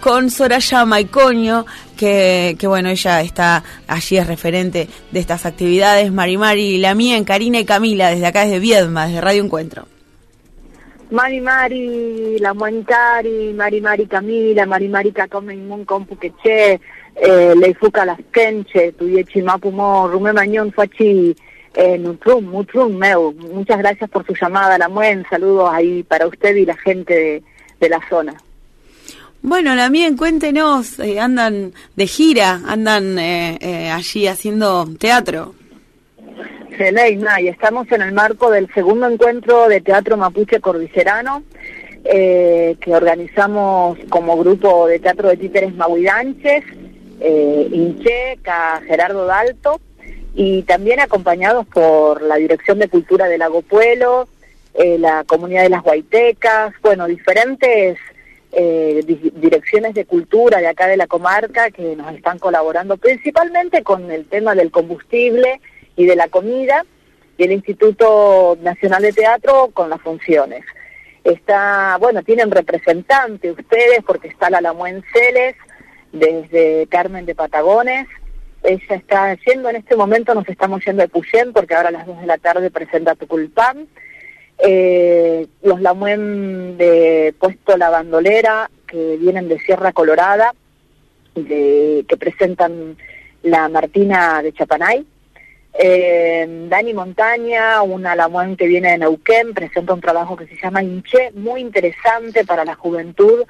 con Soraya Maicoño, que, bueno, ella está allí, es referente de estas actividades. Mari Mari, la mía, Karina y Camila, desde acá, desde Viedma, desde Radio Encuentro. Mari Mari, la Muencari, Mari Mari Camila, Mari Mari Inmun Compuqueche, eh, Leifuca Las Kenche, Tuyechi Mapumo, Rume Mañón Fachi, eh, Nutrum, Mutrum Meu. Muchas gracias por su llamada, la Muen. Saludos ahí para usted y la gente de la zona. Bueno, Lamien, cuéntenos, eh, andan de gira, andan eh, eh, allí haciendo teatro. y estamos en el marco del segundo encuentro de Teatro Mapuche Cordillerano, que organizamos como grupo de teatro de títeres Mahuidanches, eh, Gerardo Dalto, y también acompañados por la Dirección de Cultura del Lago Puelo, la Comunidad de las Guaitecas, bueno, diferentes eh, direcciones de cultura de acá de la comarca que nos están colaborando principalmente con el tema del combustible y de la comida y el Instituto Nacional de Teatro con las funciones. Está, bueno, tienen representante ustedes porque está la Lamuen Celes desde Carmen de Patagones. Ella está yendo en este momento, nos estamos yendo de Puyén porque ahora a las 2 de la tarde presenta Tuculpán eh, los Lamuen de Puesto La Bandolera, que vienen de Sierra Colorada, que presentan la Martina de Chapanay. Eh, Dani Montaña, una Lamuen que viene de Neuquén, presenta un trabajo que se llama Inche, muy interesante para la juventud,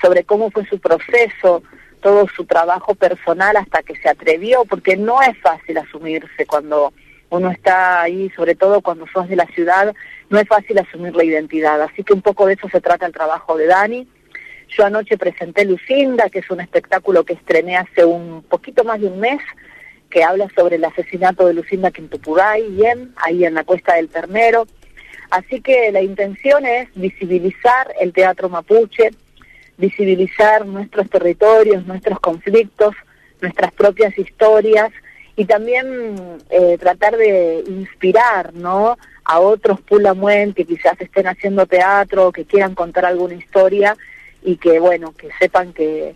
sobre cómo fue su proceso, todo su trabajo personal hasta que se atrevió, porque no es fácil asumirse cuando uno está ahí, sobre todo cuando sos de la ciudad, no es fácil asumir la identidad. Así que un poco de eso se trata el trabajo de Dani. Yo anoche presenté Lucinda, que es un espectáculo que estrené hace un poquito más de un mes, que habla sobre el asesinato de Lucinda Quintupuray, bien, ahí en la Cuesta del Ternero. Así que la intención es visibilizar el teatro mapuche, visibilizar nuestros territorios, nuestros conflictos, nuestras propias historias y también eh, tratar de inspirar, ¿no? A otros Pulamuen que quizás estén haciendo teatro, que quieran contar alguna historia y que, bueno, que sepan que,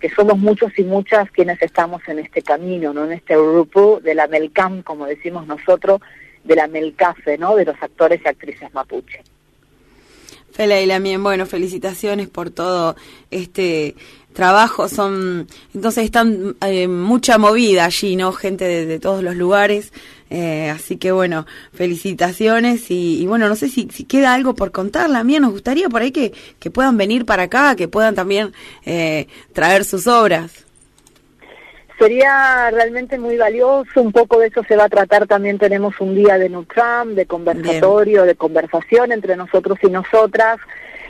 que somos muchos y muchas quienes estamos en este camino, ¿no? En este grupo de la Melcam, como decimos nosotros, de la Melcafe, ¿no? De los actores y actrices mapuche. Fela y Lamien, bueno, felicitaciones por todo este trabajo. Son, entonces están eh, mucha movida allí, ¿no? Gente de, todos los lugares. Eh, así que bueno, felicitaciones y, bueno, no sé si, si, queda algo por contar, Lamien, nos gustaría por ahí que, que puedan venir para acá, que puedan también eh, traer sus obras sería realmente muy valioso, un poco de eso se va a tratar, también tenemos un día de Nutram, de conversatorio, de conversación entre nosotros y nosotras,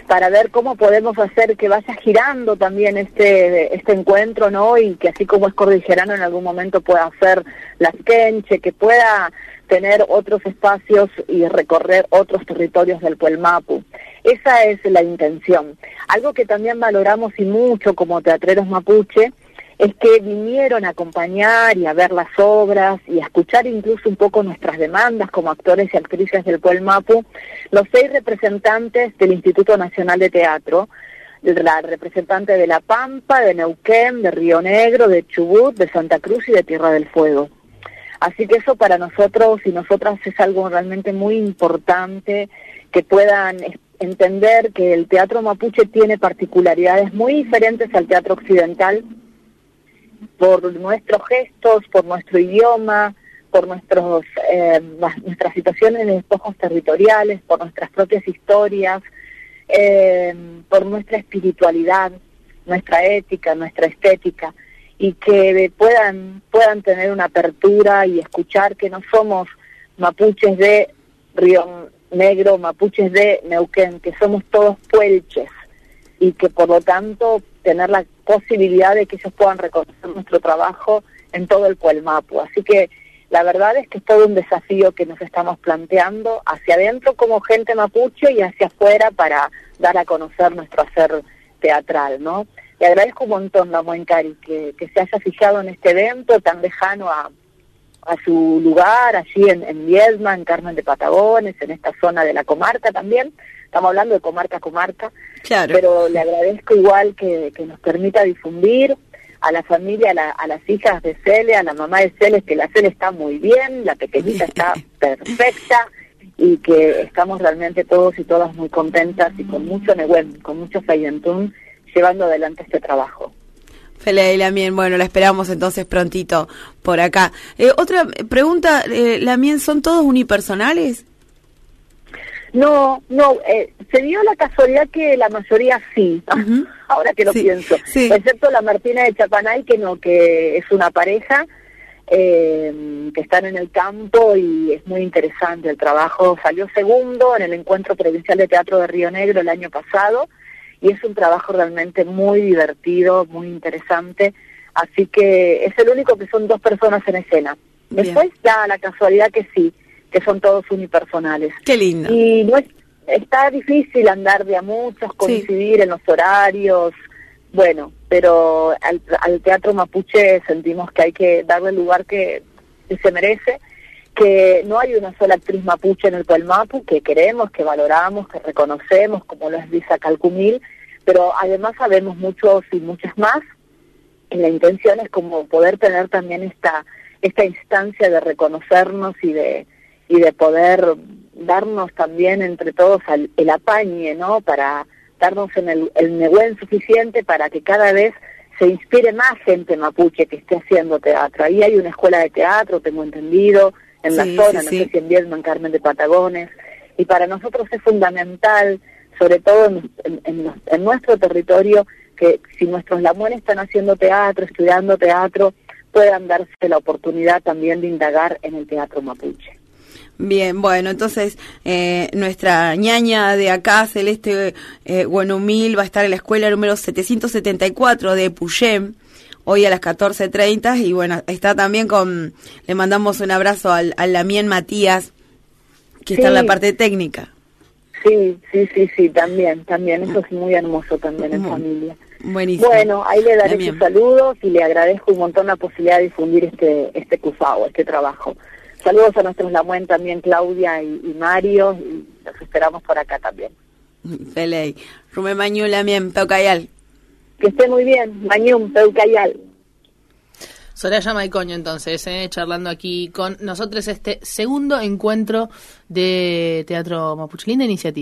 para ver cómo podemos hacer que vaya girando también este, este encuentro, ¿no? Y que así como es cordillerano en algún momento pueda hacer las quenche, que pueda tener otros espacios y recorrer otros territorios del Puelmapu. Esa es la intención. Algo que también valoramos y mucho como teatreros mapuche, es que vinieron a acompañar y a ver las obras y a escuchar incluso un poco nuestras demandas como actores y actrices del Pueblo Mapu, los seis representantes del Instituto Nacional de Teatro, la representante de La Pampa, de Neuquén, de Río Negro, de Chubut, de Santa Cruz y de Tierra del Fuego. Así que eso para nosotros y nosotras es algo realmente muy importante que puedan entender que el teatro mapuche tiene particularidades muy diferentes al teatro occidental por nuestros gestos, por nuestro idioma, por nuestros, eh, nuestras situaciones de despojos territoriales, por nuestras propias historias, eh, por nuestra espiritualidad, nuestra ética, nuestra estética, y que puedan, puedan tener una apertura y escuchar que no somos mapuches de Río Negro, mapuches de Neuquén, que somos todos puelches, y que por lo tanto tener la posibilidad de que ellos puedan reconocer nuestro trabajo en todo el Puelmapu. Así que la verdad es que es todo un desafío que nos estamos planteando hacia adentro como gente mapuche y hacia afuera para dar a conocer nuestro hacer teatral, ¿no? Le agradezco un montón, la Muencari, que, que se haya fijado en este evento tan lejano a, a su lugar, allí en, en Viedma, en Carmen de Patagones, en esta zona de la comarca también, estamos hablando de comarca a comarca, Claro. pero le agradezco igual que, que nos permita difundir a la familia, a, la- a las hijas de Cele, a la mamá de Cele, que la Cele está muy bien, la pequeñita está perfecta y que estamos realmente todos y todas muy contentas y con mucho negüen, con mucho feyentún, llevando adelante este trabajo. Feliz Lamien, bueno, la esperamos entonces prontito por acá. Eh, otra pregunta, eh, Lamien, ¿son todos unipersonales? No, no, eh, se dio la casualidad que la mayoría sí, ahora que lo Sí, pienso, sí. excepto la Martina de Chapanay, que no, que es una pareja eh, que están en el campo y es muy interesante el trabajo. Salió segundo en el Encuentro Provincial de Teatro de Río Negro el año pasado y es un trabajo realmente muy divertido, muy interesante, así que es el único que son dos personas en escena. Bien. Después da la casualidad que sí, que son todos unipersonales. Qué lindo. Y no es, está difícil andar de a muchos, coincidir en los horarios, bueno, pero al, al teatro mapuche sentimos que hay que darle el lugar que, que se merece, que no hay una sola actriz mapuche en el Puelmapu, que queremos, que valoramos, que reconocemos, como lo es Lisa Calcumil, pero además sabemos muchos y muchas más, y la intención es como poder tener también esta esta instancia de reconocernos y de y de poder darnos también entre todos al- el apañe, ¿no? Para darnos en el, el suficiente para que cada vez se inspire más gente mapuche que esté haciendo teatro. Ahí hay una escuela de teatro, tengo entendido, en la zona, sí, no sí. sé si en Viedma, en Carmen de Patagones, y para nosotros es fundamental, sobre todo en, en- nuestro territorio, que si nuestros lamuenes están haciendo teatro, estudiando teatro, puedan darse la oportunidad también de indagar en el teatro mapuche. Bien, bueno, entonces eh, nuestra ñaña de acá, Celeste eh, Guanumil, va a estar en la escuela número 774 de Puyem, hoy a las 14.30 y bueno, está también con, le mandamos un abrazo al, al Lamien Matías, que está en la parte técnica. Sí, sí, sí, sí, también, también, eso es muy hermoso también en Muy familia. Buenísimo. Bueno, ahí le daré sus saludos y le agradezco un montón la posibilidad de difundir este este cufao, este trabajo. Saludos a nuestros Lamuen también, Claudia y, y Mario, y los esperamos por acá también. Pelei. Rume Mañu Lamien, Peucayal. Que esté muy bien, Mañum, Peucayal. Soraya Maicoño, entonces, eh, charlando aquí con nosotros este segundo encuentro de Teatro Mapuche. Linda iniciativa.